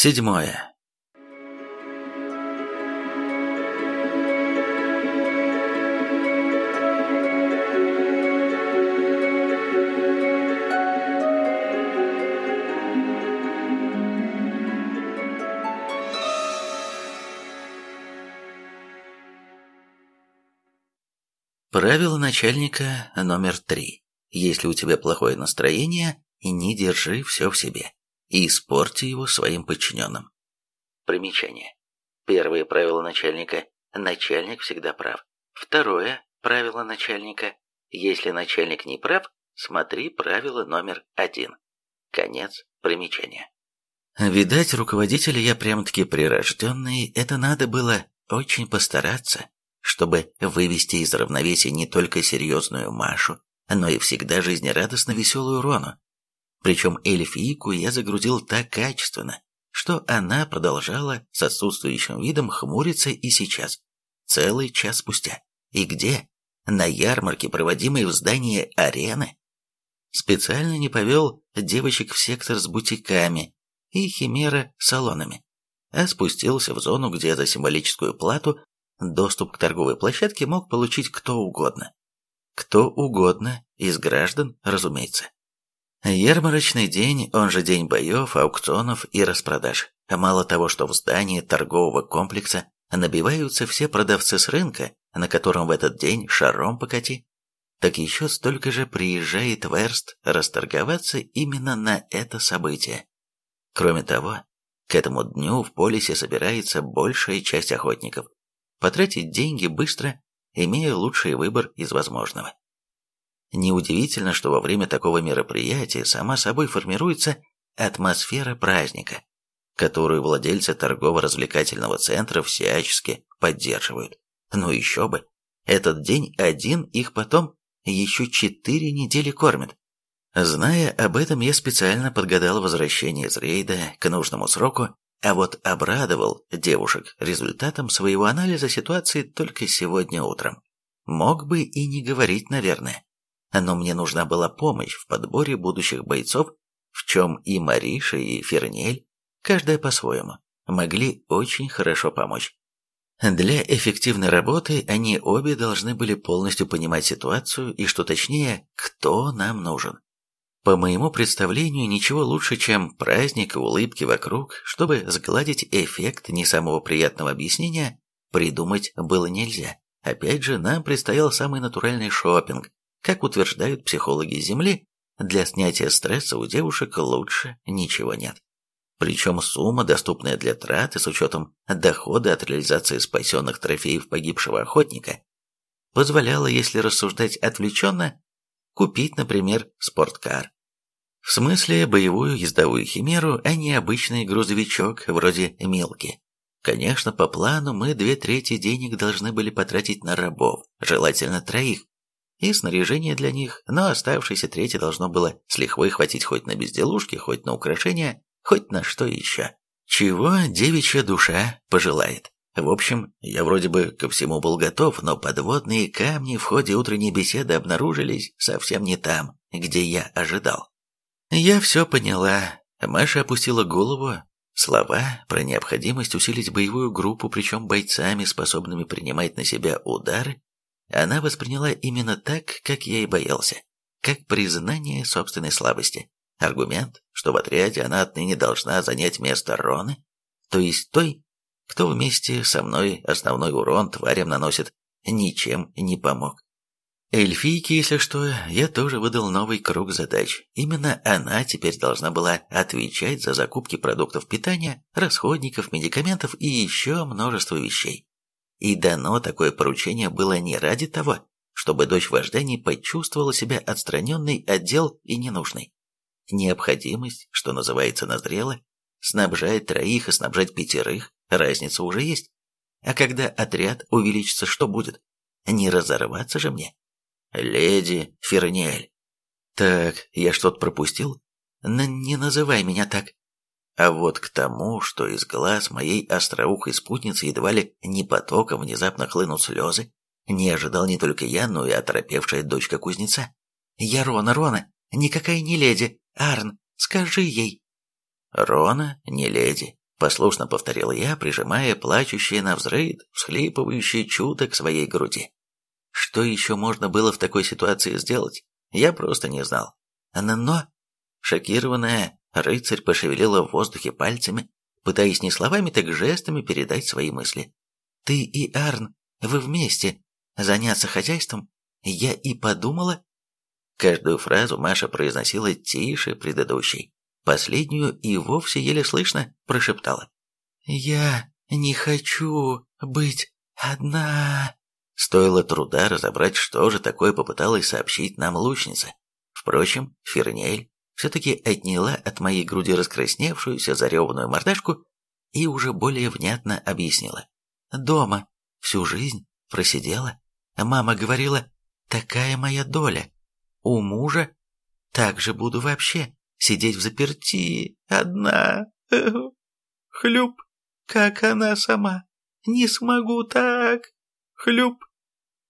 Седьмое. Правило начальника номер три. Если у тебя плохое настроение, не держи все в себе и испорти его своим подчиненным. Примечание. Первое правило начальника – начальник всегда прав. Второе правило начальника – если начальник не прав, смотри правило номер один. Конец примечания. Видать, руководитель я прям-таки прирожденный, это надо было очень постараться, чтобы вывести из равновесия не только серьезную Машу, но и всегда жизнерадостно веселую Рону. Причем эльфийку я загрузил так качественно, что она продолжала с отсутствующим видом хмуриться и сейчас, целый час спустя. И где? На ярмарке, проводимой в здании арены. Специально не повел девочек в сектор с бутиками и химера салонами, а спустился в зону, где за символическую плату Доступ к торговой площадке мог получить кто угодно. Кто угодно из граждан, разумеется. Ярмарочный день, он же день боев, аукционов и распродаж. Мало того, что в здании торгового комплекса набиваются все продавцы с рынка, на котором в этот день шаром покати, так еще столько же приезжает Верст расторговаться именно на это событие. Кроме того, к этому дню в полисе собирается большая часть охотников, потратить деньги быстро, имея лучший выбор из возможного. Неудивительно, что во время такого мероприятия сама собой формируется атмосфера праздника, которую владельцы торгово-развлекательного центра всячески поддерживают. Ну еще бы, этот день один их потом еще четыре недели кормит. Зная об этом, я специально подгадал возвращение из рейда к нужному сроку а вот обрадовал девушек результатом своего анализа ситуации только сегодня утром. Мог бы и не говорить, наверное. Но мне нужна была помощь в подборе будущих бойцов, в чем и Мариша, и Фернель, каждая по-своему, могли очень хорошо помочь. Для эффективной работы они обе должны были полностью понимать ситуацию и, что точнее, кто нам нужен. По моему представлению, ничего лучше, чем праздник и улыбки вокруг, чтобы сгладить эффект не самого приятного объяснения, придумать было нельзя. Опять же, нам предстоял самый натуральный шопинг. Как утверждают психологи Земли, для снятия стресса у девушек лучше ничего нет. Причем сумма, доступная для траты с учетом дохода от реализации спасенных трофеев погибшего охотника, позволяла, если рассуждать отвлеченно, купить, например, спорткар. В смысле боевую ездовую химеру, а не обычный грузовичок вроде «Милки». Конечно, по плану мы две трети денег должны были потратить на рабов, желательно троих, и снаряжение для них, но оставшейся трети должно было с лихвой хватить хоть на безделушки, хоть на украшения, хоть на что еще. Чего девичья душа пожелает. В общем, я вроде бы ко всему был готов, но подводные камни в ходе утренней беседы обнаружились совсем не там, где я ожидал. Я все поняла. Маша опустила голову. Слова про необходимость усилить боевую группу, причем бойцами, способными принимать на себя удары, она восприняла именно так, как я и боялся, как признание собственной слабости. Аргумент, что в отряде она отныне должна занять место Роны, то есть той, кто вместе со мной основной урон тварям наносит, ничем не помог. Эльфийке, если что, я тоже выдал новый круг задач. Именно она теперь должна была отвечать за закупки продуктов питания, расходников, медикаментов и еще множество вещей. И дано такое поручение было не ради того, чтобы дочь вождя не почувствовала себя отстраненной от дел и ненужной. Необходимость, что называется, назрела, снабжать троих и снабжать пятерых, разница уже есть. А когда отряд увеличится, что будет? Не разорваться же мне. Леди Ферниэль. Так, я что-то пропустил? Н не называй меня так. А вот к тому, что из глаз моей остроухой спутницы едва ли не потоком внезапно хлынут слезы, не ожидал не только я, но и оторопевшая дочка кузнеца. «Я Рона, Рона, никакая не леди. Арн, скажи ей». Рона не леди, Послушно повторил я, прижимая плачущее на взрыд, всхлипывающее чудо к своей груди. Что еще можно было в такой ситуации сделать, я просто не знал. Но, шокированная, рыцарь пошевелила в воздухе пальцами, пытаясь не словами, так жестами передать свои мысли. «Ты и Арн, вы вместе. Заняться хозяйством? Я и подумала...» Каждую фразу Маша произносила тише предыдущей. Последнюю и вовсе еле слышно прошептала. «Я не хочу быть одна...» Стоило труда разобрать, что же такое попыталась сообщить нам лучница. Впрочем, Фернель все-таки отняла от моей груди раскрасневшуюся зареванную мордашку и уже более внятно объяснила. «Дома. Всю жизнь просидела. Мама говорила, такая моя доля. У мужа так же буду вообще сидеть в заперти, одна. Хлюп, как она сама. Не смогу так. Хлюп.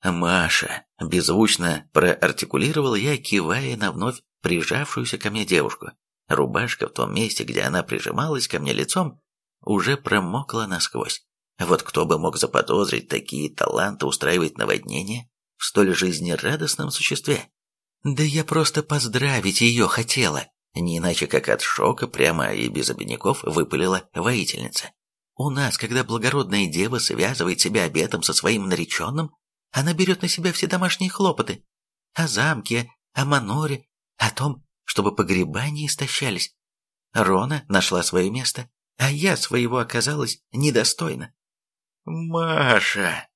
Маша, беззвучно проартикулировал я, кивая на вновь прижавшуюся ко мне девушку. Рубашка в том месте, где она прижималась ко мне лицом, уже промокла насквозь. Вот кто бы мог заподозрить такие таланты устраивать наводнение в столь жизнерадостном существе? Да я просто поздравить ее хотела. Не иначе как от шока прямо и без обиняков выпалила воительница. У нас, когда благородная дева связывает себя обетом со своим нареченным, она берет на себя все домашние хлопоты. О замке, о маноре, о том, чтобы погреба не истощались. Рона нашла свое место, а я своего оказалась недостойна. «Маша!»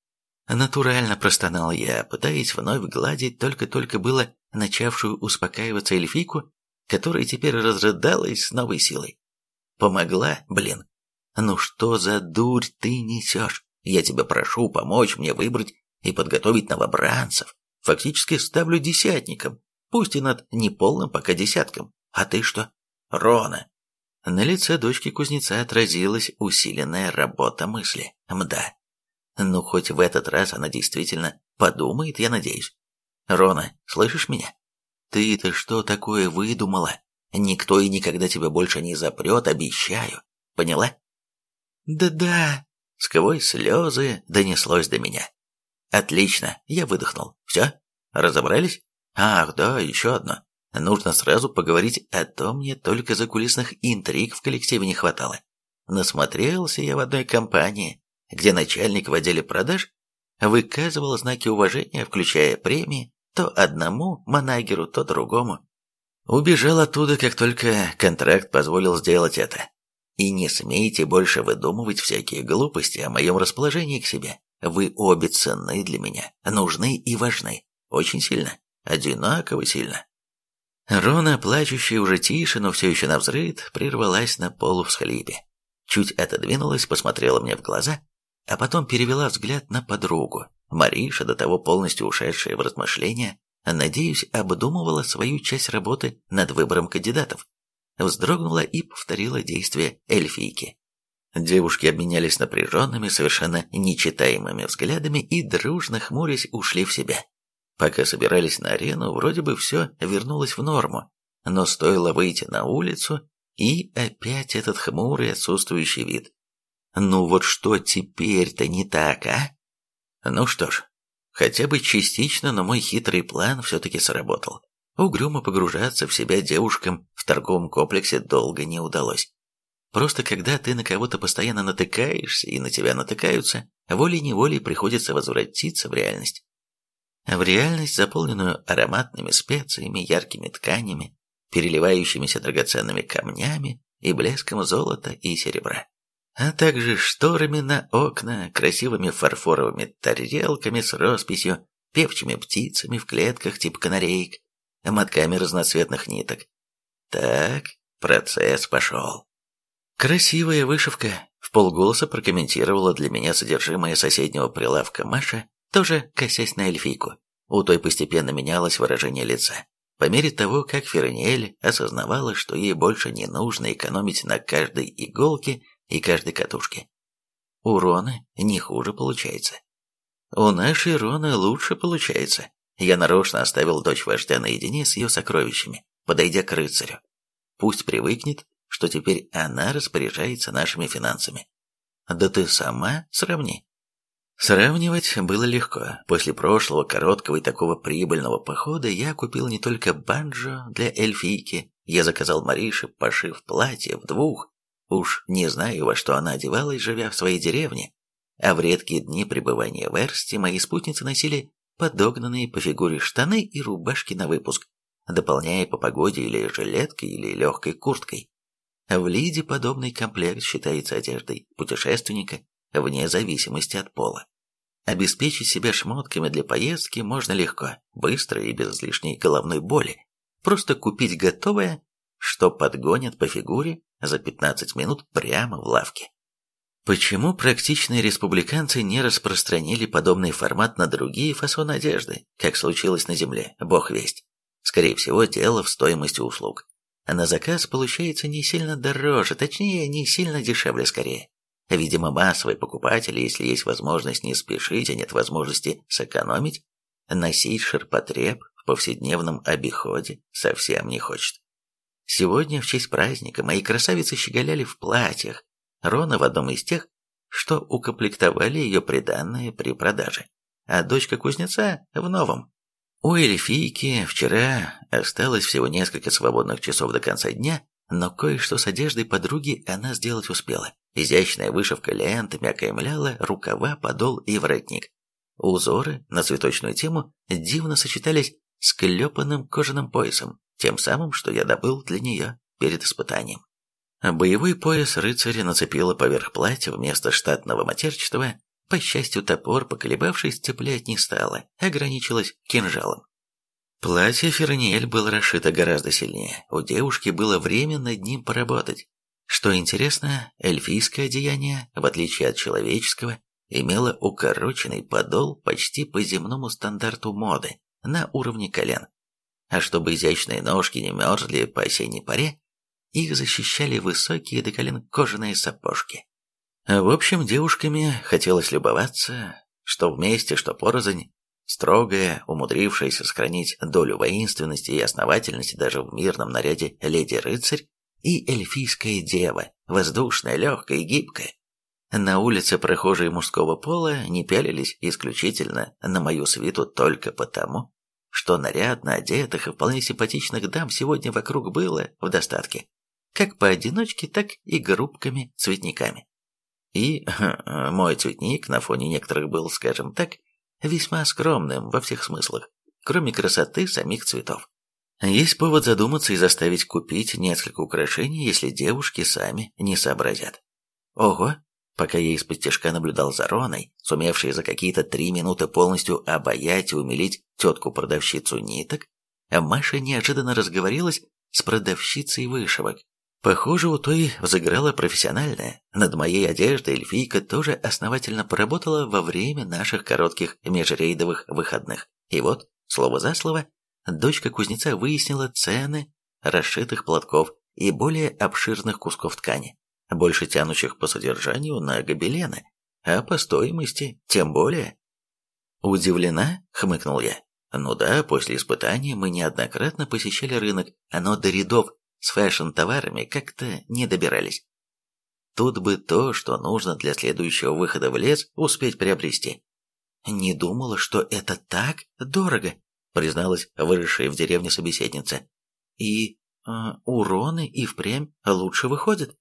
Натурально простонал я, пытаясь вновь гладить только-только было начавшую успокаиваться эльфийку, которая теперь разрыдалась с новой силой. Помогла, блин. Ну что за дурь ты несешь? Я тебя прошу помочь мне выбрать и подготовить новобранцев. Фактически ставлю десятником, пусть и над неполным пока десятком. А ты что? Рона. На лице дочки кузнеца отразилась усиленная работа мысли. Мда. Ну, хоть в этот раз она действительно подумает, я надеюсь. Рона, слышишь меня? Ты-то что такое выдумала? Никто и никогда тебя больше не запрет, обещаю. Поняла? Да-да. Сквозь слезы донеслось до меня. Отлично, я выдохнул. Все? Разобрались? Ах, да, еще одно. Нужно сразу поговорить, а то мне только закулисных интриг в коллективе не хватало. Насмотрелся я в одной компании, где начальник в отделе продаж выказывал знаки уважения, включая премии, то одному манагеру, то другому. Убежал оттуда, как только контракт позволил сделать это. И не смейте больше выдумывать всякие глупости о моем расположении к себе. Вы обе ценны для меня, нужны и важны. Очень сильно, одинаково сильно. Рона, плачущая уже тише, но все еще навзрыд, прервалась на полу в схлипе. Чуть отодвинулась, посмотрела мне в глаза, а потом перевела взгляд на подругу, Мариша, до того полностью ушедшая в размышления, надеюсь, обдумывала свою часть работы над выбором кандидатов. Вздрогнула и повторила действия эльфийки. Девушки обменялись напряженными, совершенно нечитаемыми взглядами и, дружно хмурясь, ушли в себя. Пока собирались на арену, вроде бы все вернулось в норму, но стоило выйти на улицу, и опять этот хмурый отсутствующий вид. Ну вот что теперь-то не так, а? Ну что ж, хотя бы частично, но мой хитрый план все-таки сработал. Угрюмо погружаться в себя девушкам в торговом комплексе долго не удалось. Просто когда ты на кого-то постоянно натыкаешься и на тебя натыкаются, волей-неволей приходится возвратиться в реальность. В реальность, заполненную ароматными специями, яркими тканями, переливающимися драгоценными камнями и блеском золота и серебра а также шторами на окна, красивыми фарфоровыми тарелками с росписью, певчими птицами в клетках типа канареек, мотками разноцветных ниток. Так, процесс пошел. Красивая вышивка, в полголоса прокомментировала для меня содержимое соседнего прилавка Маша, тоже косясь на эльфийку. У той постепенно менялось выражение лица. По мере того, как Ферниэль осознавала, что ей больше не нужно экономить на каждой иголке и каждой катушки. У не хуже получается. У нашей Роны лучше получается. Я нарочно оставил дочь вождя наедине с ее сокровищами, подойдя к рыцарю. Пусть привыкнет, что теперь она распоряжается нашими финансами. Да ты сама сравни. Сравнивать было легко. После прошлого короткого и такого прибыльного похода я купил не только банджо для эльфийки, я заказал Марише пошив платье в двух, уж не знаю, во что она одевалась, живя в своей деревне, а в редкие дни пребывания в Эрсте мои спутницы носили подогнанные по фигуре штаны и рубашки на выпуск, дополняя по погоде или жилеткой, или легкой курткой. В Лиде подобный комплект считается одеждой путешественника вне зависимости от пола. Обеспечить себя шмотками для поездки можно легко, быстро и без лишней головной боли. Просто купить готовое, что подгонят по фигуре за 15 минут прямо в лавке. Почему практичные республиканцы не распространили подобный формат на другие фасоны одежды, как случилось на Земле, бог весть? Скорее всего, дело в стоимости услуг. А на заказ получается не сильно дороже, точнее, не сильно дешевле скорее. Видимо, массовый покупатель, если есть возможность не спешить, а нет возможности сэкономить, носить ширпотреб в повседневном обиходе совсем не хочет. Сегодня, в честь праздника, мои красавицы щеголяли в платьях, Рона в одном из тех, что укомплектовали ее приданное при продаже, а дочка кузнеца в новом. У эльфийки вчера осталось всего несколько свободных часов до конца дня, но кое-что с одеждой подруги она сделать успела. Изящная вышивка лентами окаймляла рукава, подол и воротник. Узоры на цветочную тему дивно сочетались с клепанным кожаным поясом, тем самым, что я добыл для нее перед испытанием. Боевой пояс рыцаря нацепила поверх платья вместо штатного матерчатого. По счастью, топор, поколебавшись, цеплять не стало, ограничилась кинжалом. Платье Ферниель было расшито гораздо сильнее. У девушки было время над ним поработать. Что интересно, эльфийское одеяние, в отличие от человеческого, имело укороченный подол почти по земному стандарту моды, на уровне колен. А чтобы изящные ножки не мерзли по осенней паре, их защищали высокие до колен кожаные сапожки. В общем, девушками хотелось любоваться, что вместе, что порознь, строгая, умудрившаяся сохранить долю воинственности и основательности даже в мирном наряде леди-рыцарь, и эльфийская дева, воздушная, легкая и гибкая. На улице прохожие мужского пола не пялились исключительно на мою свиту только потому, что нарядно одетых и вполне симпатичных дам сегодня вокруг было в достатке как поодиночке, так и группками-цветниками. И мой цветник на фоне некоторых был, скажем так, весьма скромным во всех смыслах, кроме красоты самих цветов. Есть повод задуматься и заставить купить несколько украшений, если девушки сами не сообразят. Ого, пока я из-под наблюдал за Роной, сумевшей за какие-то три минуты полностью обаять и умилить тетку-продавщицу ниток, Маша неожиданно разговорилась с продавщицей вышивок. Похоже, у той взыграла профессиональная. Над моей одеждой эльфийка тоже основательно поработала во время наших коротких межрейдовых выходных. И вот, слово за слово, дочка кузнеца выяснила цены расшитых платков и более обширных кусков ткани, больше тянущих по содержанию на гобелены, а по стоимости тем более. «Удивлена?» — хмыкнул я. «Ну да, после испытания мы неоднократно посещали рынок, но до рядов с фэшн-товарами как-то не добирались. Тут бы то, что нужно для следующего выхода в лес, успеть приобрести. «Не думала, что это так дорого», — призналась выросшая в деревне собеседница. «И э, уроны и впрямь лучше выходят».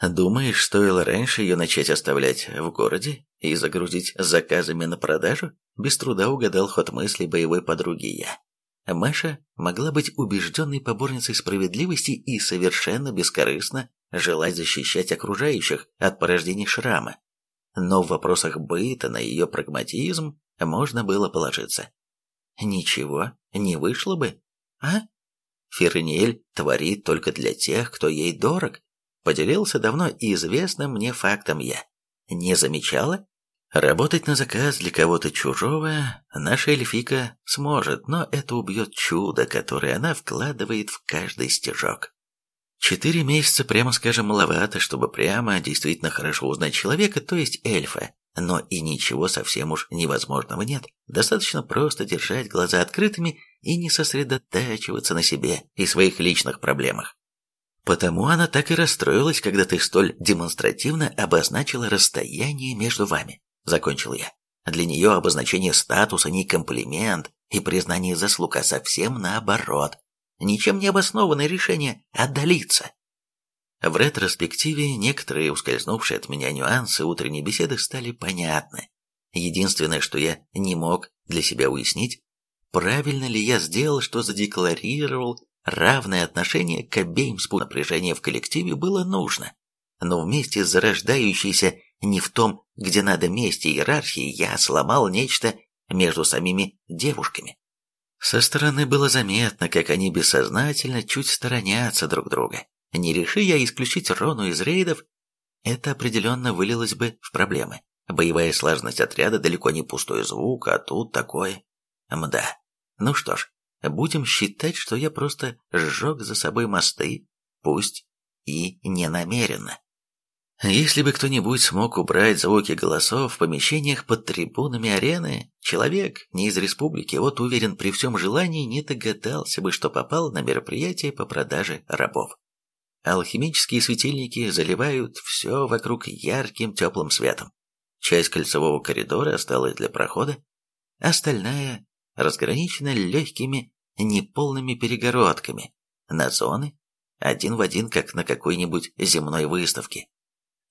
«Думаешь, стоило раньше ее начать оставлять в городе и загрузить заказами на продажу?» Без труда угадал ход мысли боевой подруги я. Маша могла быть убежденной поборницей справедливости и совершенно бескорыстно желать защищать окружающих от порождений шрама. Но в вопросах быта на ее прагматизм можно было положиться. Ничего не вышло бы, а? Ферниель творит только для тех, кто ей дорог. Поделился давно известным мне фактом я. Не замечала? Работать на заказ для кого-то чужого наша эльфика сможет, но это убьет чудо, которое она вкладывает в каждый стежок. Четыре месяца, прямо скажем, маловато, чтобы прямо действительно хорошо узнать человека, то есть эльфа. Но и ничего совсем уж невозможного нет. Достаточно просто держать глаза открытыми и не сосредотачиваться на себе и своих личных проблемах. Потому она так и расстроилась, когда ты столь демонстративно обозначила расстояние между вами, закончил я. Для нее обозначение статуса не комплимент и признание заслуг, а совсем наоборот. Ничем не обоснованное решение отдалиться. В ретроспективе некоторые ускользнувшие от меня нюансы утренней беседы стали понятны. Единственное, что я не мог для себя уяснить, правильно ли я сделал, что задекларировал равное отношение к обеим спу напряжения в коллективе было нужно. Но вместе с зарождающейся не в том, где надо месте иерархии, я сломал нечто между самими девушками. Со стороны было заметно, как они бессознательно чуть сторонятся друг друга. Не реши я исключить Рону из рейдов, это определенно вылилось бы в проблемы. Боевая слаженность отряда далеко не пустой звук, а тут такое. Мда. Ну что ж, будем считать, что я просто сжег за собой мосты, пусть и не намеренно. Если бы кто-нибудь смог убрать звуки голосов в помещениях под трибунами арены, человек не из республики, вот уверен, при всем желании не догадался бы, что попал на мероприятие по продаже рабов. Алхимические светильники заливают все вокруг ярким теплым светом. Часть кольцевого коридора осталась для прохода, остальная разграничена легкими неполными перегородками на зоны, один в один, как на какой-нибудь земной выставке.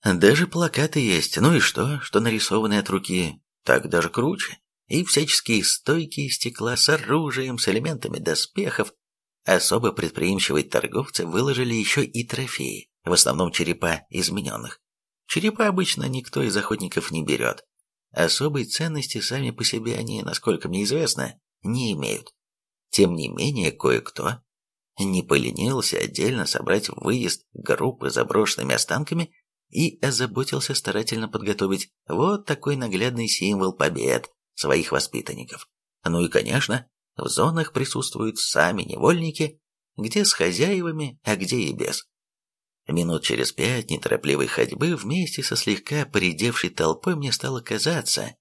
Даже плакаты есть, ну и что, что нарисованы от руки, так даже круче. И всяческие стойки из стекла с оружием, с элементами доспехов. Особо предприимчивые торговцы выложили еще и трофеи, в основном черепа измененных. Черепа обычно никто из охотников не берет. Особой ценности сами по себе они, насколько мне известно, не имеют. Тем не менее, кое-кто не поленился отдельно собрать выезд группы заброшенными останками и озаботился старательно подготовить вот такой наглядный символ побед своих воспитанников. Ну и, конечно, в зонах присутствуют сами невольники, где с хозяевами, а где и без. Минут через пять неторопливой ходьбы вместе со слегка поредевшей толпой мне стало казаться,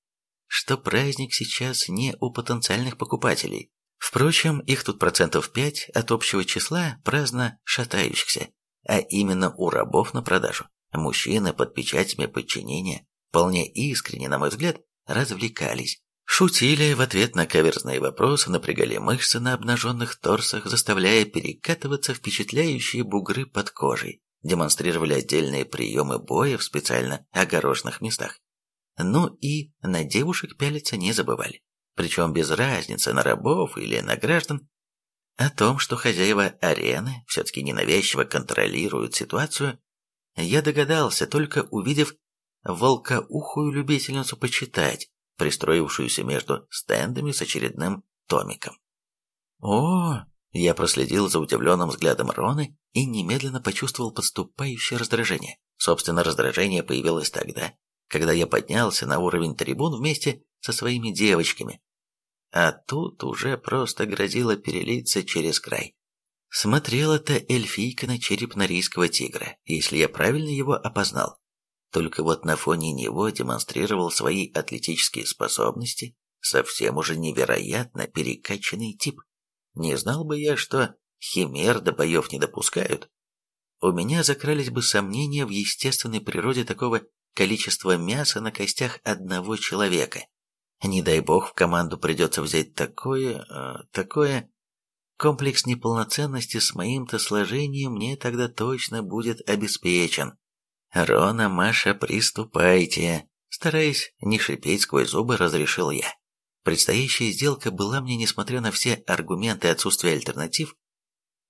что праздник сейчас не у потенциальных покупателей. Впрочем, их тут процентов пять от общего числа праздно шатающихся, а именно у рабов на продажу. Мужчины под печатями подчинения, вполне искренне, на мой взгляд, развлекались. Шутили в ответ на каверзные вопросы, напрягали мышцы на обнаженных торсах, заставляя перекатываться впечатляющие бугры под кожей, демонстрировали отдельные приемы боя в специально огороженных местах. Ну и на девушек пялиться не забывали. Причем без разницы на рабов или на граждан. О том, что хозяева арены все-таки ненавязчиво контролируют ситуацию, я догадался, только увидев волкоухую любительницу почитать, пристроившуюся между стендами с очередным томиком. О, я проследил за удивленным взглядом Роны и немедленно почувствовал подступающее раздражение. Собственно, раздражение появилось тогда, когда я поднялся на уровень трибун вместе со своими девочками. А тут уже просто грозило перелиться через край. Смотрела-то эльфийка на череп норийского тигра, если я правильно его опознал. Только вот на фоне него демонстрировал свои атлетические способности совсем уже невероятно перекачанный тип. Не знал бы я, что химер до боев не допускают. У меня закрались бы сомнения в естественной природе такого количества мяса на костях одного человека. Не дай бог в команду придется взять такое... Э, такое... Комплекс неполноценности с моим-то сложением мне тогда точно будет обеспечен. «Рона, Маша, приступайте!» Стараясь не шипеть сквозь зубы, разрешил я. Предстоящая сделка была мне, несмотря на все аргументы отсутствия альтернатив,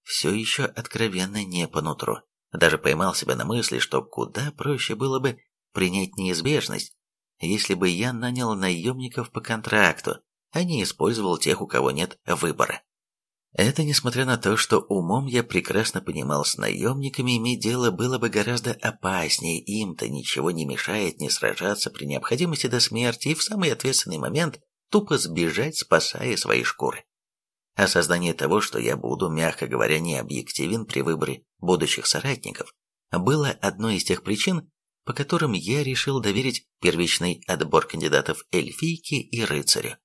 все еще откровенно не по нутру. Даже поймал себя на мысли, что куда проще было бы принять неизбежность, если бы я нанял наемников по контракту, а не использовал тех, у кого нет выбора. Это несмотря на то, что умом я прекрасно понимал, с наемниками иметь дело было бы гораздо опаснее, им-то ничего не мешает не сражаться при необходимости до смерти и в самый ответственный момент тупо сбежать, спасая свои шкуры. Осознание того, что я буду, мягко говоря, не объективен при выборе будущих соратников, было одной из тех причин, по которым я решил доверить первичный отбор кандидатов эльфийке и рыцарю.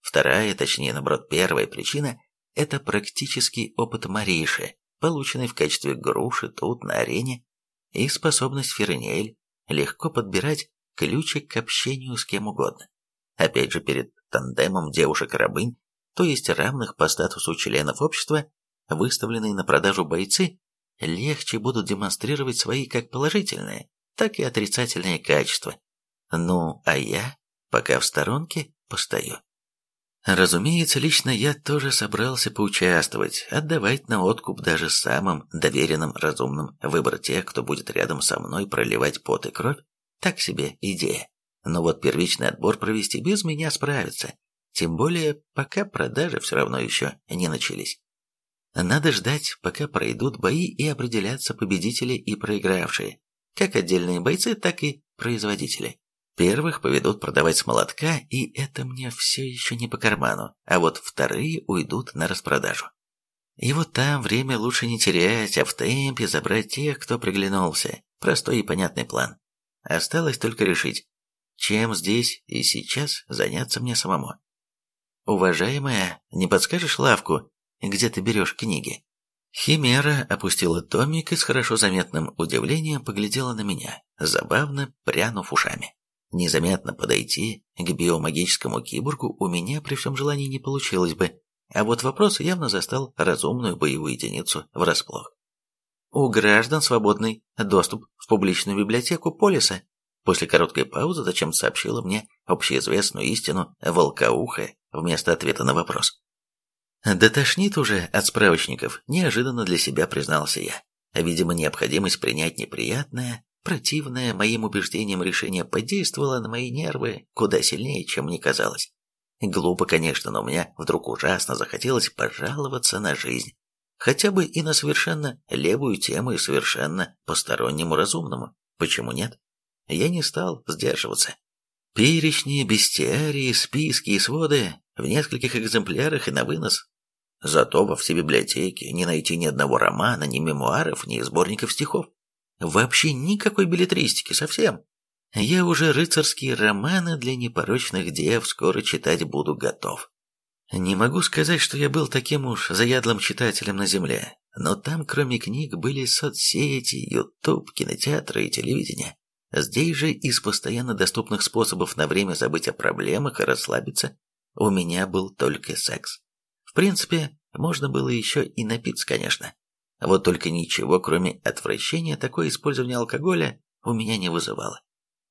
Вторая, точнее, наоборот, первая причина – это практический опыт Мариши, полученный в качестве груши тут на арене, и способность Фернель легко подбирать ключик к общению с кем угодно. Опять же, перед тандемом девушек-рабынь, то есть равных по статусу членов общества, выставленные на продажу бойцы, легче будут демонстрировать свои как положительные, так и отрицательные качества. Ну, а я пока в сторонке постою. Разумеется, лично я тоже собрался поучаствовать, отдавать на откуп даже самым доверенным разумным выбор тех, кто будет рядом со мной проливать пот и кровь, так себе идея. Но вот первичный отбор провести без меня справится, тем более пока продажи все равно еще не начались. Надо ждать, пока пройдут бои и определятся победители и проигравшие, как отдельные бойцы, так и производители. Первых поведут продавать с молотка, и это мне все еще не по карману, а вот вторые уйдут на распродажу. И вот там время лучше не терять, а в темпе забрать тех, кто приглянулся. Простой и понятный план. Осталось только решить, чем здесь и сейчас заняться мне самому. Уважаемая, не подскажешь лавку, где ты берешь книги? Химера опустила томик и с хорошо заметным удивлением поглядела на меня, забавно прянув ушами. Незаметно подойти к биомагическому киборгу у меня при всем желании не получилось бы, а вот вопрос явно застал разумную боевую единицу врасплох. У граждан свободный доступ в публичную библиотеку полиса. После короткой паузы зачем сообщила мне общеизвестную истину волкоуха вместо ответа на вопрос. «Да тошнит уже от справочников», – неожиданно для себя признался я. Видимо, необходимость принять неприятное Противное моим убеждениям решение подействовало на мои нервы куда сильнее, чем мне казалось. Глупо, конечно, но мне вдруг ужасно захотелось пожаловаться на жизнь. Хотя бы и на совершенно левую тему и совершенно постороннему разумному. Почему нет? Я не стал сдерживаться. Перечни, бестиарии, списки и своды в нескольких экземплярах и на вынос. Зато во всей библиотеке не найти ни одного романа, ни мемуаров, ни сборников стихов. Вообще никакой билетристики совсем. Я уже рыцарские романы для непорочных дев скоро читать буду готов. Не могу сказать, что я был таким уж заядлым читателем на земле, но там, кроме книг, были соцсети, ютуб, кинотеатры и телевидение. Здесь же из постоянно доступных способов на время забыть о проблемах и расслабиться у меня был только секс. В принципе, можно было еще и напиться, конечно. Вот только ничего, кроме отвращения, такое использование алкоголя у меня не вызывало.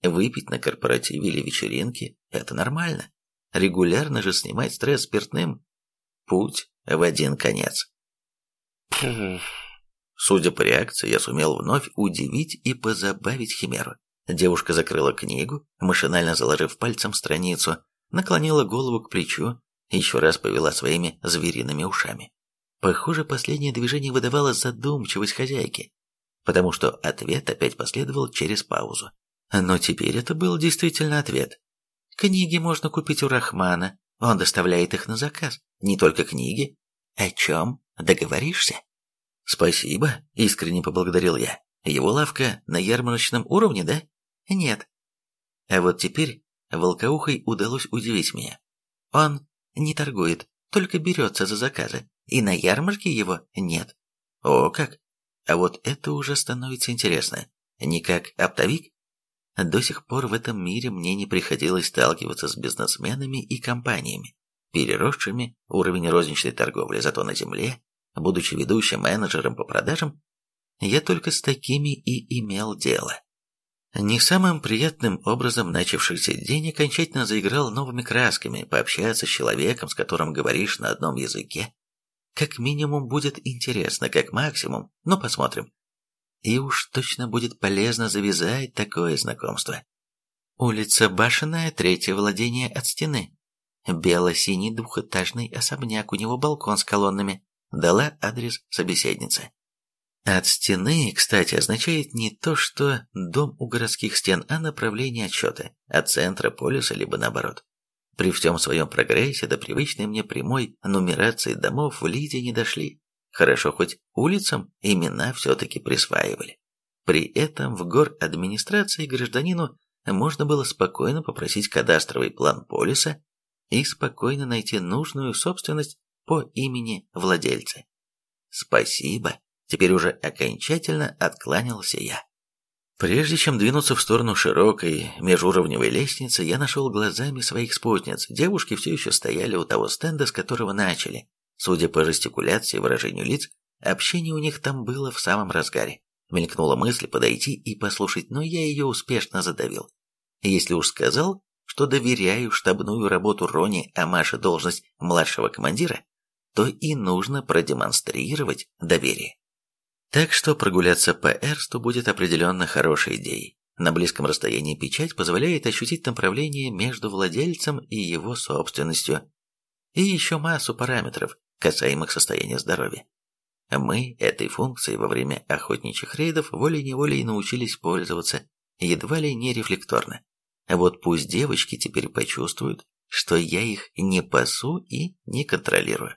Выпить на корпоративе или вечеринке – это нормально. Регулярно же снимать стресс спиртным – путь в один конец. Судя по реакции, я сумел вновь удивить и позабавить Химеру. Девушка закрыла книгу, машинально заложив пальцем страницу, наклонила голову к плечу, еще раз повела своими звериными ушами. Похоже, последнее движение выдавало задумчивость хозяйки, потому что ответ опять последовал через паузу. Но теперь это был действительно ответ. Книги можно купить у Рахмана, он доставляет их на заказ. Не только книги. О чем договоришься? Спасибо, искренне поблагодарил я. Его лавка на ярмарочном уровне, да? Нет. А вот теперь Волкоухой удалось удивить меня. Он не торгует, только берется за заказы и на ярмарке его нет. О как! А вот это уже становится интересно. Не как оптовик? До сих пор в этом мире мне не приходилось сталкиваться с бизнесменами и компаниями, переросшими уровень розничной торговли, зато на земле, будучи ведущим менеджером по продажам, я только с такими и имел дело. Не самым приятным образом начавшийся день окончательно заиграл новыми красками, пообщаться с человеком, с которым говоришь на одном языке, как минимум будет интересно, как максимум, но посмотрим. И уж точно будет полезно завязать такое знакомство. Улица Башенная, третье владение от стены. Бело-синий двухэтажный особняк, у него балкон с колоннами. Дала адрес собеседницы. От стены, кстати, означает не то, что дом у городских стен, а направление отсчета, от центра полюса, либо наоборот. При всем своем прогрессе до привычной мне прямой нумерации домов в Лиде не дошли. Хорошо, хоть улицам имена все-таки присваивали. При этом в гор администрации гражданину можно было спокойно попросить кадастровый план полиса и спокойно найти нужную собственность по имени владельца. Спасибо Теперь уже окончательно откланялся я. Прежде чем двинуться в сторону широкой межуровневой лестницы, я нашел глазами своих спутниц. Девушки все еще стояли у того стенда, с которого начали. Судя по жестикуляции и выражению лиц, общение у них там было в самом разгаре. Мелькнула мысль подойти и послушать, но я ее успешно задавил. Если уж сказал, что доверяю штабную работу Рони, а Маше должность младшего командира, то и нужно продемонстрировать доверие. Так что прогуляться по Эрсту будет определенно хорошей идеей. На близком расстоянии печать позволяет ощутить направление между владельцем и его собственностью. И еще массу параметров, касаемых состояния здоровья. Мы этой функцией во время охотничьих рейдов волей-неволей научились пользоваться, едва ли не рефлекторно. Вот пусть девочки теперь почувствуют, что я их не пасу и не контролирую.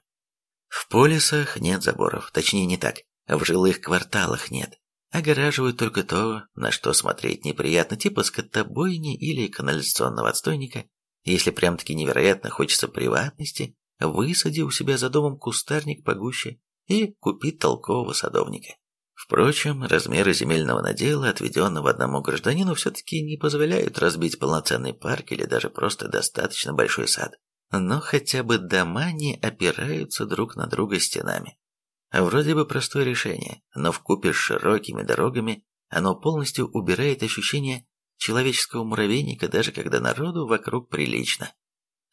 В полисах нет заборов, точнее не так, в жилых кварталах нет. Огораживают только то, на что смотреть неприятно, типа скотобойни или канализационного отстойника. Если прям-таки невероятно хочется приватности, высади у себя за домом кустарник погуще и купи толкового садовника. Впрочем, размеры земельного надела, отведенного одному гражданину, все-таки не позволяют разбить полноценный парк или даже просто достаточно большой сад. Но хотя бы дома не опираются друг на друга стенами. Вроде бы простое решение, но вкупе с широкими дорогами оно полностью убирает ощущение человеческого муравейника, даже когда народу вокруг прилично.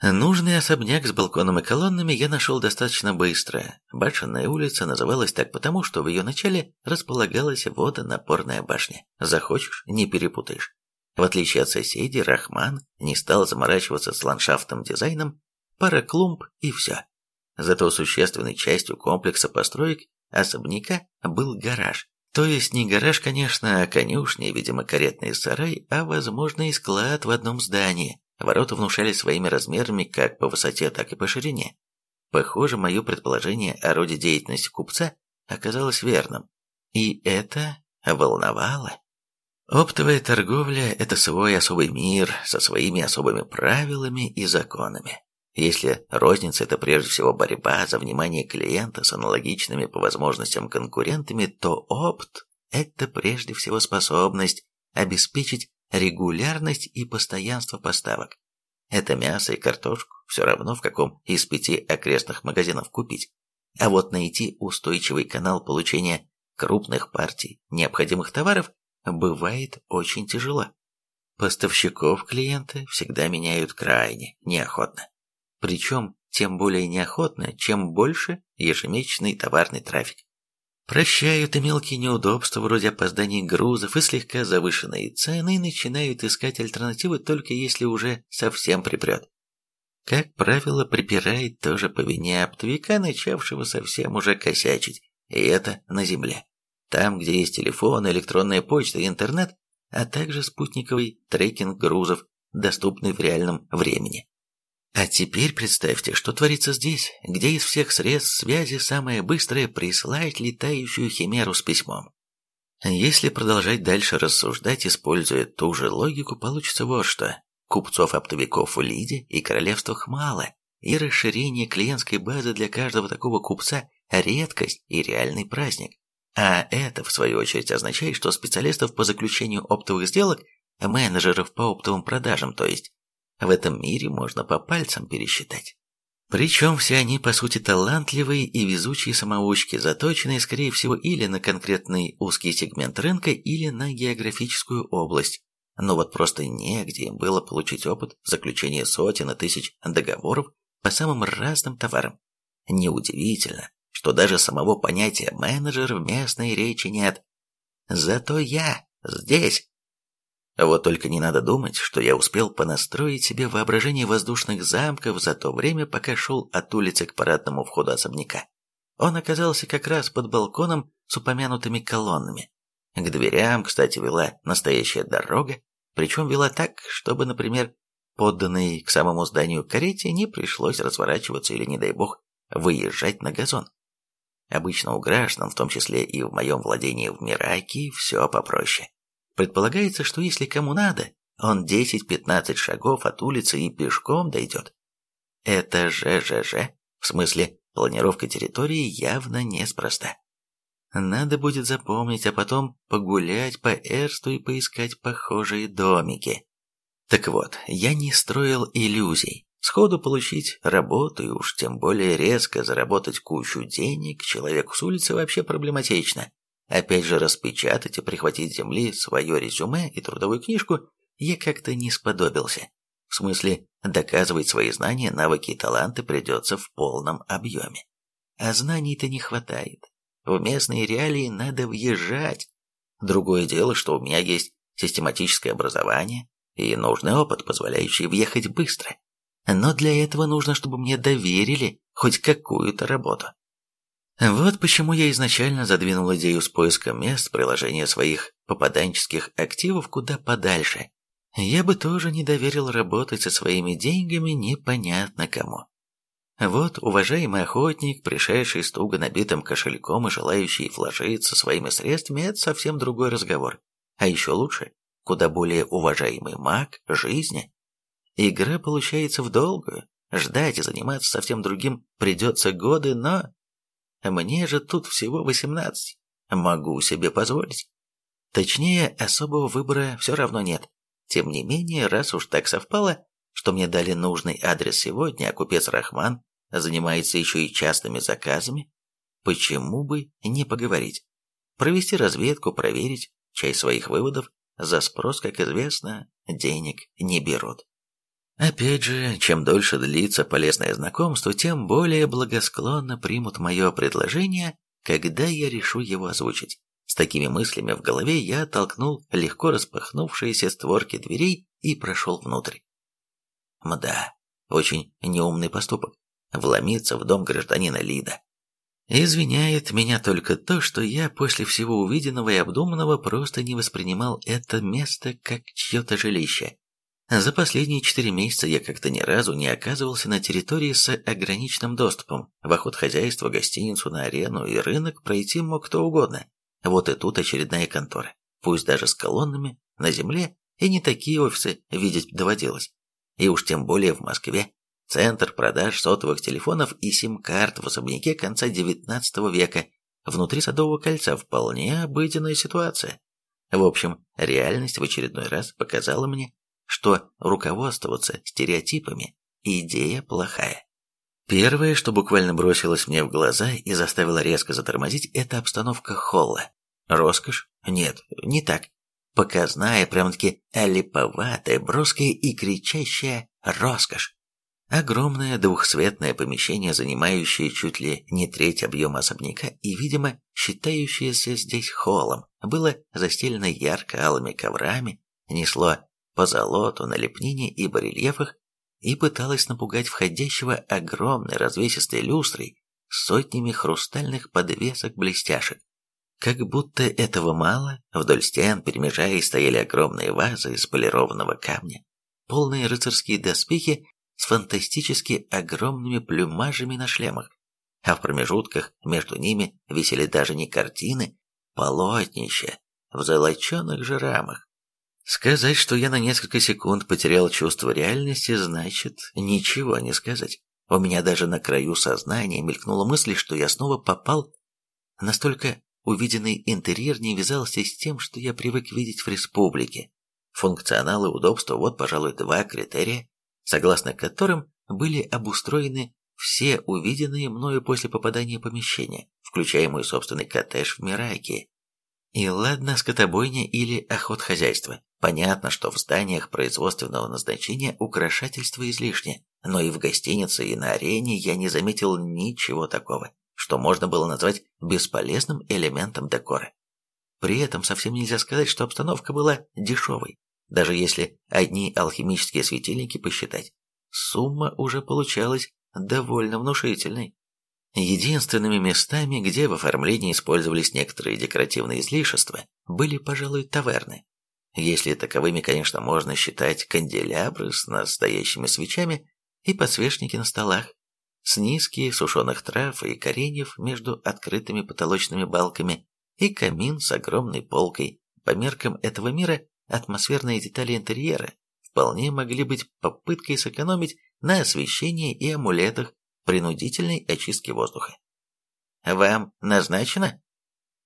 Нужный особняк с балконом и колоннами я нашел достаточно быстро. Башенная улица называлась так потому, что в ее начале располагалась водонапорная башня. Захочешь – не перепутаешь. В отличие от соседей, Рахман не стал заморачиваться с ландшафтным дизайном, пара клумб и все. Зато существенной частью комплекса построек особняка был гараж. То есть не гараж, конечно, а конюшня, видимо, каретный сарай, а, возможно, и склад в одном здании. Ворота внушали своими размерами как по высоте, так и по ширине. Похоже, мое предположение о роде деятельности купца оказалось верным. И это волновало. Оптовая торговля – это свой особый мир со своими особыми правилами и законами. Если розница – это прежде всего борьба за внимание клиента с аналогичными по возможностям конкурентами, то опт – это прежде всего способность обеспечить регулярность и постоянство поставок. Это мясо и картошку все равно в каком из пяти окрестных магазинов купить. А вот найти устойчивый канал получения крупных партий необходимых товаров бывает очень тяжело. Поставщиков клиенты всегда меняют крайне неохотно. Причем тем более неохотно, чем больше ежемесячный товарный трафик. Прощают и мелкие неудобства вроде опозданий грузов и слегка завышенные цены и начинают искать альтернативы только если уже совсем припрет. Как правило, припирает тоже по вине оптовика, начавшего совсем уже косячить, и это на земле. Там, где есть телефон, электронная почта и интернет, а также спутниковый трекинг грузов, доступный в реальном времени. А теперь представьте, что творится здесь, где из всех средств связи самое быстрое присылать летающую химеру с письмом. Если продолжать дальше рассуждать, используя ту же логику, получится вот что. Купцов-оптовиков в Лиде и королевствах мало, и расширение клиентской базы для каждого такого купца – редкость и реальный праздник. А это, в свою очередь, означает, что специалистов по заключению оптовых сделок, менеджеров по оптовым продажам, то есть, в этом мире можно по пальцам пересчитать. Причем все они, по сути, талантливые и везучие самоучки, заточенные, скорее всего, или на конкретный узкий сегмент рынка, или на географическую область. Но вот просто негде им было получить опыт заключения сотен и тысяч договоров по самым разным товарам. Неудивительно, что даже самого понятия менеджер в местной речи нет. Зато я здесь вот только не надо думать, что я успел понастроить себе воображение воздушных замков за то время, пока шел от улицы к парадному входу особняка. Он оказался как раз под балконом с упомянутыми колоннами. К дверям, кстати, вела настоящая дорога, причем вела так, чтобы, например, подданной к самому зданию карете не пришлось разворачиваться или, не дай бог, выезжать на газон. Обычно у граждан, в том числе и в моем владении в Мираке, все попроще. Предполагается, что если кому надо, он 10-15 шагов от улицы и пешком дойдет. Это ЖЖЖ, в смысле планировка территории, явно неспроста. Надо будет запомнить, а потом погулять по Эрсту и поискать похожие домики. Так вот, я не строил иллюзий. Сходу получить работу и уж тем более резко заработать кучу денег человеку с улицы вообще проблематично. Опять же, распечатать и прихватить земли свое резюме и трудовую книжку я как-то не сподобился. В смысле, доказывать свои знания, навыки и таланты придется в полном объеме. А знаний-то не хватает. В местные реалии надо въезжать. Другое дело, что у меня есть систематическое образование и нужный опыт, позволяющий въехать быстро. Но для этого нужно, чтобы мне доверили хоть какую-то работу. Вот почему я изначально задвинул идею с поиском мест приложения своих попаданческих активов куда подальше. Я бы тоже не доверил работать со своими деньгами непонятно кому. Вот уважаемый охотник, пришедший с туго набитым кошельком и желающий вложиться своими средствами, это совсем другой разговор. А еще лучше, куда более уважаемый маг жизни. Игра получается в долгую, ждать и заниматься совсем другим придется годы, но мне же тут всего 18. Могу себе позволить. Точнее, особого выбора все равно нет. Тем не менее, раз уж так совпало, что мне дали нужный адрес сегодня, а купец Рахман занимается еще и частными заказами, почему бы не поговорить? Провести разведку, проверить часть своих выводов, за спрос, как известно, денег не берут. Опять же, чем дольше длится полезное знакомство, тем более благосклонно примут мое предложение, когда я решу его озвучить. С такими мыслями в голове я оттолкнул легко распахнувшиеся створки дверей и прошел внутрь. Мда, очень неумный поступок. Вломиться в дом гражданина Лида. Извиняет меня только то, что я после всего увиденного и обдуманного просто не воспринимал это место как чье-то жилище. За последние четыре месяца я как-то ни разу не оказывался на территории с ограниченным доступом. В охот хозяйства, гостиницу, на арену и рынок пройти мог кто угодно. Вот и тут очередная контора. Пусть даже с колоннами, на земле, и не такие офисы видеть доводилось. И уж тем более в Москве. Центр продаж сотовых телефонов и сим-карт в особняке конца XIX века. Внутри Садового кольца вполне обыденная ситуация. В общем, реальность в очередной раз показала мне, что руководствоваться стереотипами – идея плохая. Первое, что буквально бросилось мне в глаза и заставило резко затормозить, это обстановка холла. Роскошь? Нет, не так. Показная, прям-таки липоватая, броская и кричащая роскошь. Огромное двухсветное помещение, занимающее чуть ли не треть объема особняка и, видимо, считающееся здесь холлом, было застелено ярко-алыми коврами, несло по золоту на лепнине и барельефах и пыталась напугать входящего огромной развесистой люстрой с сотнями хрустальных подвесок-блестяшек. Как будто этого мало, вдоль стен, перемежаясь, стояли огромные вазы из полированного камня, полные рыцарские доспехи с фантастически огромными плюмажами на шлемах, а в промежутках между ними висели даже не картины, полотнища в золоченых же рамах. Сказать, что я на несколько секунд потерял чувство реальности, значит ничего не сказать. У меня даже на краю сознания мелькнула мысль, что я снова попал. Настолько увиденный интерьер не вязался с тем, что я привык видеть в республике. Функционал и удобство – вот, пожалуй, два критерия, согласно которым были обустроены все увиденные мною после попадания помещения, включая мой собственный коттедж в Мираке. И ладно, скотобойня или охотхозяйство. Понятно, что в зданиях производственного назначения украшательство излишне, но и в гостинице, и на арене я не заметил ничего такого, что можно было назвать бесполезным элементом декора. При этом совсем нельзя сказать, что обстановка была дешевой, даже если одни алхимические светильники посчитать. Сумма уже получалась довольно внушительной. Единственными местами, где в оформлении использовались некоторые декоративные излишества, были, пожалуй, таверны, если таковыми, конечно, можно считать канделябры с настоящими свечами и подсвечники на столах, с низкие сушеных трав и кореньев между открытыми потолочными балками и камин с огромной полкой. По меркам этого мира атмосферные детали интерьера вполне могли быть попыткой сэкономить на освещении и амулетах принудительной очистки воздуха. «Вам назначено?»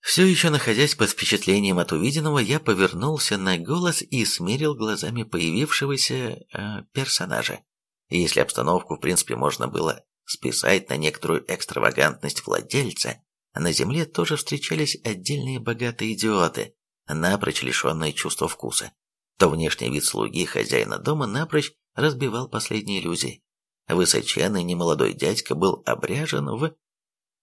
Все еще находясь под впечатлением от увиденного, я повернулся на голос и смерил глазами появившегося э, персонажа. Если обстановку, в принципе, можно было списать на некоторую экстравагантность владельца, на земле тоже встречались отдельные богатые идиоты, напрочь лишенные чувства вкуса. То внешний вид слуги хозяина дома напрочь разбивал последние иллюзии. Высоченный немолодой дядька был обряжен в...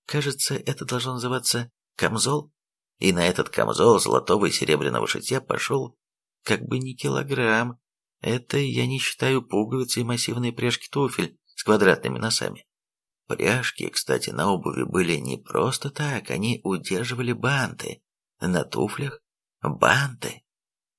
Кажется, это должно называться камзол. И на этот камзол золотого и серебряного шитья пошел как бы не килограмм. Это я не считаю пуговицы и массивные пряжки туфель с квадратными носами. Пряжки, кстати, на обуви были не просто так, они удерживали банты. На туфлях банты.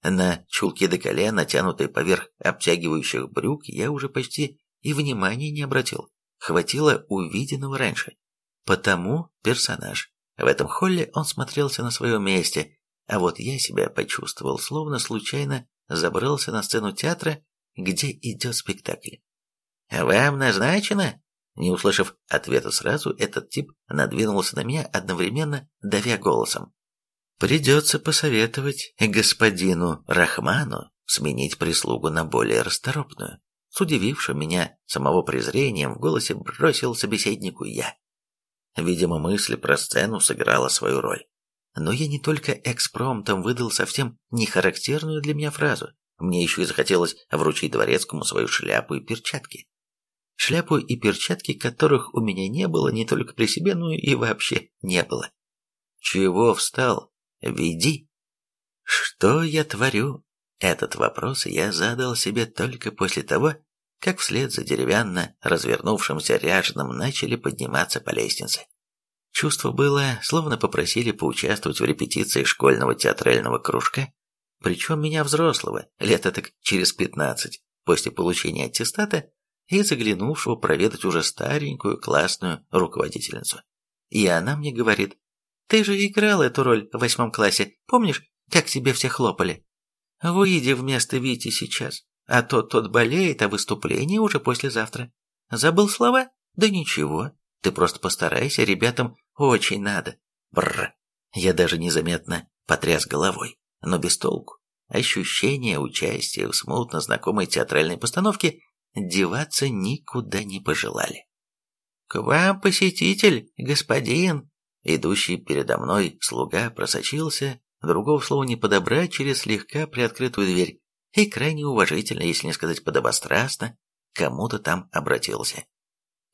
На чулки до колен, натянутые поверх обтягивающих брюк, я уже почти и внимания не обратил. Хватило увиденного раньше. Потому персонаж. В этом холле он смотрелся на своем месте, а вот я себя почувствовал, словно случайно забрался на сцену театра, где идет спектакль. «Вам назначено?» Не услышав ответа сразу, этот тип надвинулся на меня, одновременно давя голосом. «Придется посоветовать господину Рахману сменить прислугу на более расторопную». С удивившим меня самого презрением в голосе бросил собеседнику я. Видимо, мысль про сцену сыграла свою роль. Но я не только экспромтом выдал совсем нехарактерную для меня фразу. Мне еще и захотелось вручить дворецкому свою шляпу и перчатки. Шляпу и перчатки, которых у меня не было не только при себе, но и вообще не было. Чего встал? Веди. Что я творю? Этот вопрос я задал себе только после того, как вслед за деревянно развернувшимся ряженым начали подниматься по лестнице. Чувство было, словно попросили поучаствовать в репетиции школьного театрального кружка, причем меня взрослого, лет так через пятнадцать, после получения аттестата и заглянувшего проведать уже старенькую классную руководительницу. И она мне говорит, «Ты же играл эту роль в восьмом классе, помнишь, как тебе все хлопали? Выйди вместо Вити сейчас, а то тот болеет, а выступление уже послезавтра. Забыл слова? Да ничего, ты просто постарайся, ребятам очень надо. Бррр. Я даже незаметно потряс головой, но без толку. Ощущение участия в смутно знакомой театральной постановке деваться никуда не пожелали. «К вам посетитель, господин!» Идущий передо мной слуга просочился, другого слова не подобрать, через слегка приоткрытую дверь, и крайне уважительно, если не сказать подобострастно, кому-то там обратился.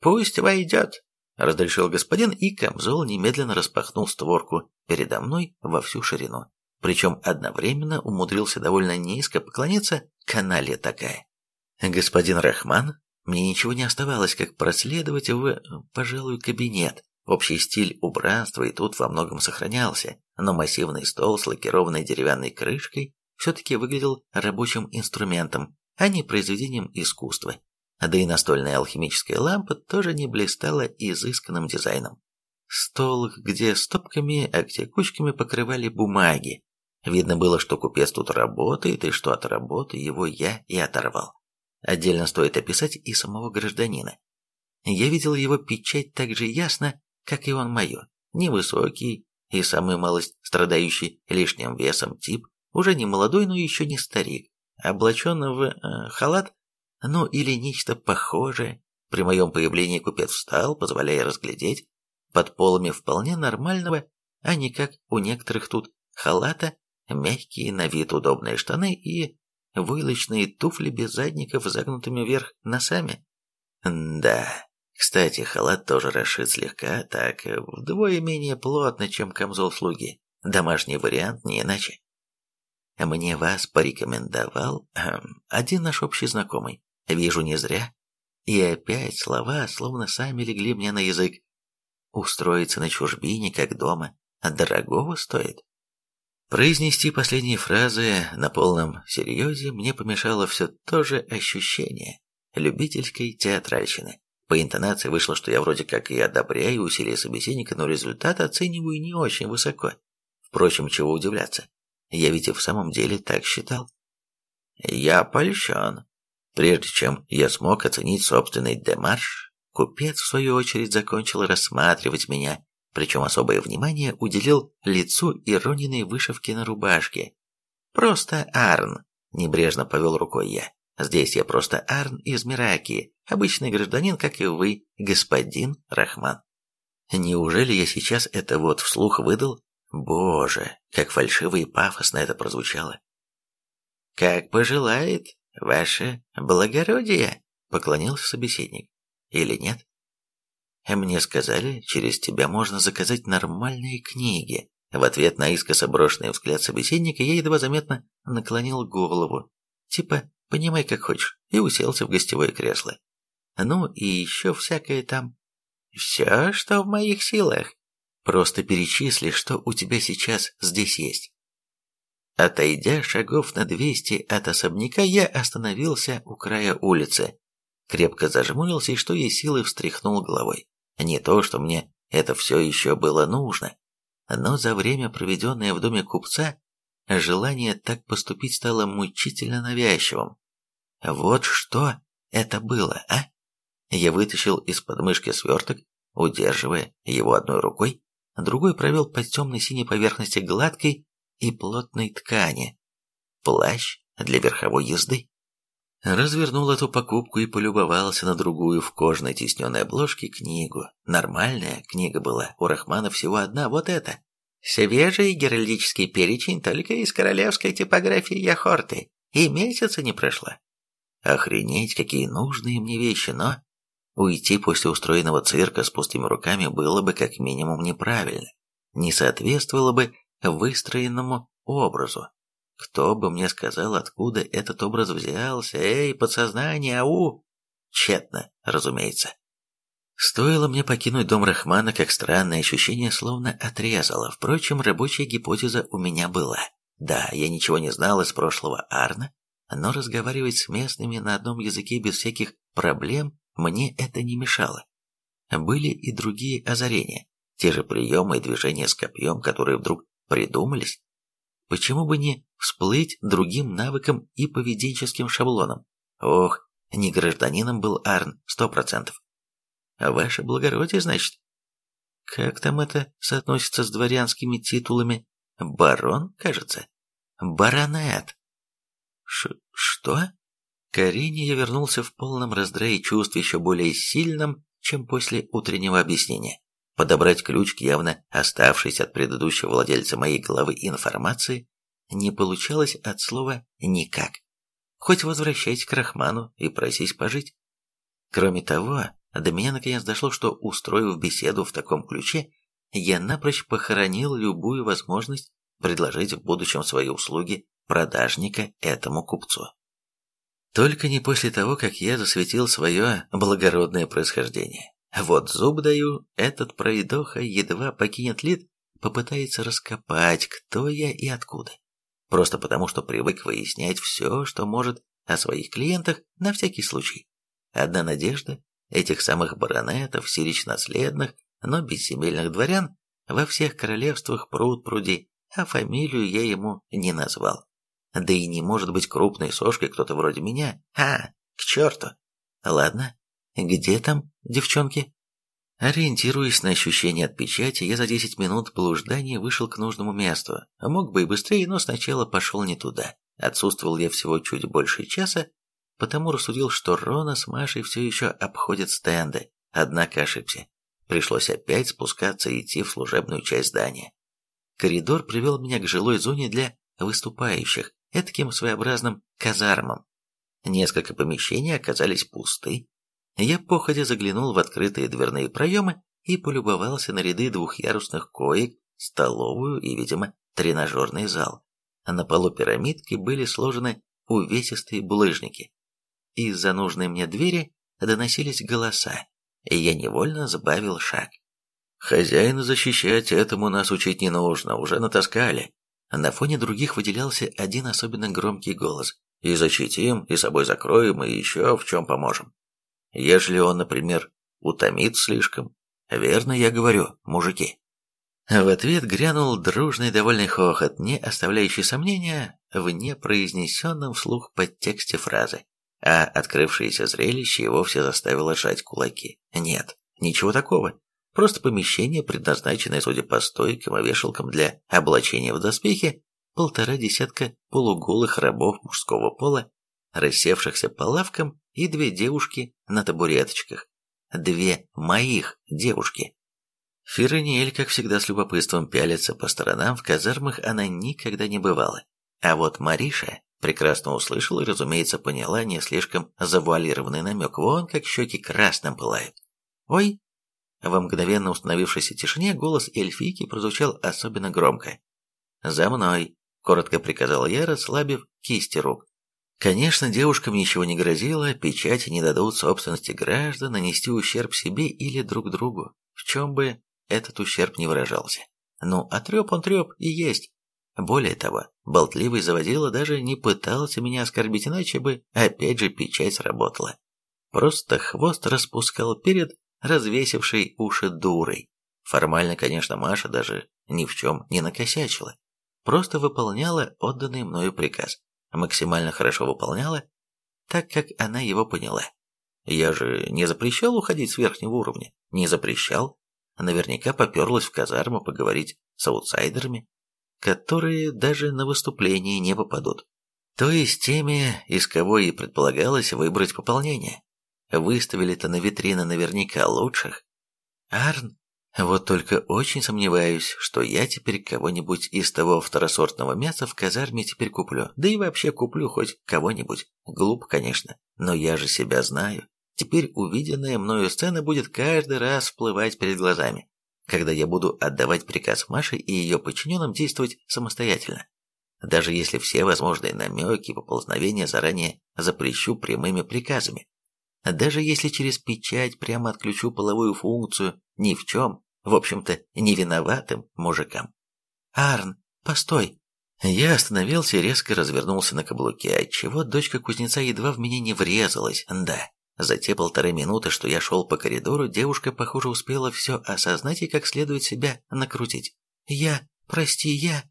«Пусть войдет!» — разрешил господин, и Камзол немедленно распахнул створку передо мной во всю ширину. Причем одновременно умудрился довольно низко поклониться, канале такая. Господин Рахман, мне ничего не оставалось, как проследовать в, пожалуй, кабинет. Общий стиль убранства и тут во многом сохранялся, но массивный стол с лакированной деревянной крышкой все-таки выглядел рабочим инструментом, а не произведением искусства. Да и настольная алхимическая лампа тоже не блистала изысканным дизайном. Стол, где стопками, а где кучками покрывали бумаги. Видно было, что купец тут работает, и что от работы его я и оторвал. Отдельно стоит описать и самого гражданина. Я видел его печать так же ясно, как и он мою. Невысокий и самый малость страдающий лишним весом тип, уже не молодой, но еще не старик, облачен в э, халат, ну или нечто похожее. При моем появлении купец встал, позволяя разглядеть под полами вполне нормального, а не как у некоторых тут халата, мягкие на вид удобные штаны и войлочные туфли без задников, загнутыми вверх носами. Да, кстати, халат тоже расшит слегка, так вдвое менее плотно, чем камзол слуги. Домашний вариант не иначе. Мне вас порекомендовал эм, один наш общий знакомый. Вижу не зря. И опять слова словно сами легли мне на язык. Устроиться на чужбине, как дома, дорогого стоит. Произнести последние фразы на полном серьезе мне помешало все то же ощущение любительской театральщины. По интонации вышло, что я вроде как и одобряю усилия собеседника, но результат оцениваю не очень высоко. Впрочем, чего удивляться. Я ведь и в самом деле так считал. Я польщен. Прежде чем я смог оценить собственный демарш, купец в свою очередь закончил рассматривать меня причем особое внимание уделил лицу и Рониной вышивке на рубашке. «Просто Арн», — небрежно повел рукой я. «Здесь я просто Арн из Мираки, обычный гражданин, как и вы, господин Рахман». Неужели я сейчас это вот вслух выдал? Боже, как фальшиво и пафосно это прозвучало. «Как пожелает, ваше благородие», — поклонился собеседник. «Или нет?» Мне сказали, через тебя можно заказать нормальные книги. В ответ на искоса брошенный взгляд собеседника я едва заметно наклонил голову. Типа, понимай как хочешь, и уселся в гостевое кресло. Ну и еще всякое там. Все, что в моих силах. Просто перечисли, что у тебя сейчас здесь есть. Отойдя шагов на двести от особняка, я остановился у края улицы, крепко зажмурился и что есть силы встряхнул головой. Не то, что мне это все еще было нужно, но за время, проведенное в доме купца, желание так поступить стало мучительно навязчивым. Вот что это было, а? Я вытащил из подмышки сверток, удерживая его одной рукой, другой провел по темно-синей поверхности гладкой и плотной ткани. Плащ для верховой езды развернул эту покупку и полюбовался на другую в кожаной тисненной обложке книгу. Нормальная книга была, у Рахмана всего одна, вот эта. Свежий геральдический перечень только из королевской типографии Яхорты, и месяца не прошло. Охренеть, какие нужные мне вещи, но... Уйти после устроенного цирка с пустыми руками было бы как минимум неправильно, не соответствовало бы выстроенному образу. Кто бы мне сказал, откуда этот образ взялся? Эй, подсознание, ау! Тщетно, разумеется. Стоило мне покинуть дом Рахмана, как странное ощущение словно отрезало. Впрочем, рабочая гипотеза у меня была. Да, я ничего не знал из прошлого Арна, но разговаривать с местными на одном языке без всяких проблем мне это не мешало. Были и другие озарения, те же приемы и движения с копьем, которые вдруг придумались. Почему бы не всплыть другим навыком и поведенческим шаблоном? Ох, не гражданином был Арн, сто процентов. Ваше благородие, значит? Как там это соотносится с дворянскими титулами? Барон, кажется? Баронет. Ш что? К Арине я вернулся в полном раздрае чувств еще более сильном, чем после утреннего объяснения. Подобрать ключ к явно оставшейся от предыдущего владельца моей головы информации не получалось от слова «никак». Хоть возвращайся к Рахману и просись пожить. Кроме того, до меня наконец дошло, что, устроив беседу в таком ключе, я напрочь похоронил любую возможность предложить в будущем свои услуги продажника этому купцу. Только не после того, как я засветил свое благородное происхождение. Вот зуб даю, этот пройдоха едва покинет лид, попытается раскопать, кто я и откуда. Просто потому, что привык выяснять все, что может о своих клиентах на всякий случай. Одна надежда этих самых баронетов, сирич наследных, но безземельных дворян во всех королевствах пруд пруди, а фамилию я ему не назвал. Да и не может быть крупной сошкой кто-то вроде меня. А, к черту. Ладно, где там девчонки? Ориентируясь на ощущение от печати, я за 10 минут блуждания вышел к нужному месту. Мог бы и быстрее, но сначала пошел не туда. Отсутствовал я всего чуть больше часа, потому рассудил, что Рона с Машей все еще обходят стенды. Однако ошибся. Пришлось опять спускаться и идти в служебную часть здания. Коридор привел меня к жилой зоне для выступающих, этаким своеобразным казармам. Несколько помещений оказались пусты. Я походя заглянул в открытые дверные проемы и полюбовался на ряды двухъярусных коек, столовую и, видимо, тренажерный зал. На полу пирамидки были сложены увесистые булыжники. Из-за нужной мне двери доносились голоса, и я невольно сбавил шаг. «Хозяина защищать этому нас учить не нужно, уже натаскали», на фоне других выделялся один особенно громкий голос. «И защитим, и собой закроем, и еще в чем поможем. Ежели он, например, утомит слишком. Верно я говорю, мужики». В ответ грянул дружный довольный хохот, не оставляющий сомнения в непроизнесенном вслух подтексте фразы. А открывшееся зрелище и вовсе заставило сжать кулаки. Нет, ничего такого. Просто помещение, предназначенное, судя по стойкам и вешалкам для облачения в доспехи, полтора десятка полуголых рабов мужского пола, рассевшихся по лавкам, и две девушки на табуреточках. Две моих девушки. Фирониэль, как всегда, с любопытством пялится по сторонам, в казармах она никогда не бывала. А вот Мариша прекрасно услышала и, разумеется, поняла не слишком завуалированный намек. Вон как щеки красным пылают. «Ой!» Во мгновенно установившейся тишине голос эльфийки прозвучал особенно громко. «За мной!» — коротко приказал я, расслабив кисти рук. Конечно, девушкам ничего не грозило, печати не дадут собственности граждан нанести ущерб себе или друг другу, в чем бы этот ущерб не выражался. Ну, а треп он треп и есть. Более того, болтливый заводила даже не пытался меня оскорбить, иначе бы опять же печать сработала. Просто хвост распускал перед развесившей уши дурой. Формально, конечно, Маша даже ни в чем не накосячила. Просто выполняла отданный мною приказ максимально хорошо выполняла, так как она его поняла. Я же не запрещал уходить с верхнего уровня, не запрещал. Наверняка поперлась в казарму поговорить с аутсайдерами, которые даже на выступление не попадут. То есть теми, из кого и предполагалось выбрать пополнение. Выставили-то на витрины наверняка лучших. Арн вот только очень сомневаюсь, что я теперь кого-нибудь из того второсортного мяса в казарме теперь куплю. Да и вообще куплю хоть кого-нибудь. Глупо, конечно, но я же себя знаю. Теперь увиденная мною сцена будет каждый раз всплывать перед глазами, когда я буду отдавать приказ Маше и ее подчиненным действовать самостоятельно. Даже если все возможные намеки и поползновения заранее запрещу прямыми приказами. Даже если через печать прямо отключу половую функцию, ни в чем, в общем-то, не виноватым мужикам. «Арн, постой!» Я остановился и резко развернулся на каблуке, отчего дочка кузнеца едва в меня не врезалась, да. За те полторы минуты, что я шел по коридору, девушка, похоже, успела все осознать и как следует себя накрутить. «Я, прости, я...»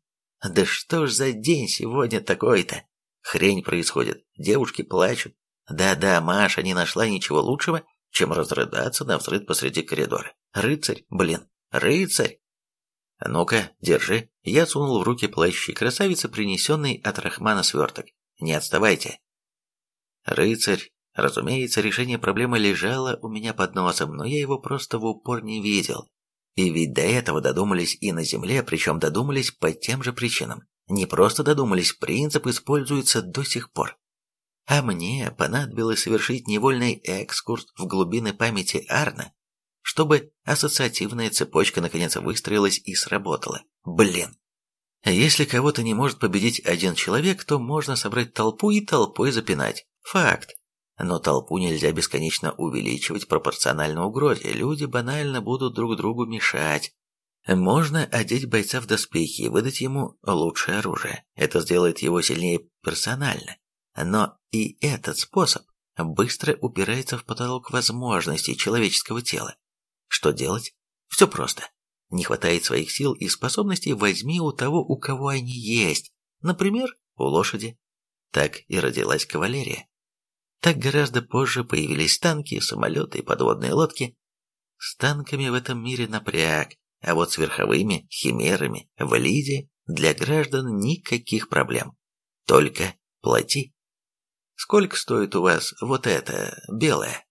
«Да что ж за день сегодня такой-то?» Хрень происходит, девушки плачут. Да-да, Маша не нашла ничего лучшего, чем разрыдаться на взрыв посреди коридора. Рыцарь, блин, рыцарь! Ну-ка, держи. Я сунул в руки плащи красавицы, принесенный от Рахмана сверток. Не отставайте. Рыцарь, разумеется, решение проблемы лежало у меня под носом, но я его просто в упор не видел. И ведь до этого додумались и на земле, причем додумались по тем же причинам. Не просто додумались, принцип используется до сих пор. А мне понадобилось совершить невольный экскурс в глубины памяти Арна, чтобы ассоциативная цепочка наконец выстроилась и сработала. Блин! Если кого-то не может победить один человек, то можно собрать толпу и толпой запинать. Факт. Но толпу нельзя бесконечно увеличивать пропорционально угрозе. Люди банально будут друг другу мешать. Можно одеть бойца в доспехи и выдать ему лучшее оружие. Это сделает его сильнее персонально. Но и этот способ быстро упирается в потолок возможностей человеческого тела. Что делать? Все просто. Не хватает своих сил и способностей, возьми у того, у кого они есть. Например, у лошади. Так и родилась кавалерия. Так гораздо позже появились танки, самолеты и подводные лодки. С танками в этом мире напряг, а вот с верховыми химерами в Лиде для граждан никаких проблем. Только плати. Сколько стоит у вас вот это белое?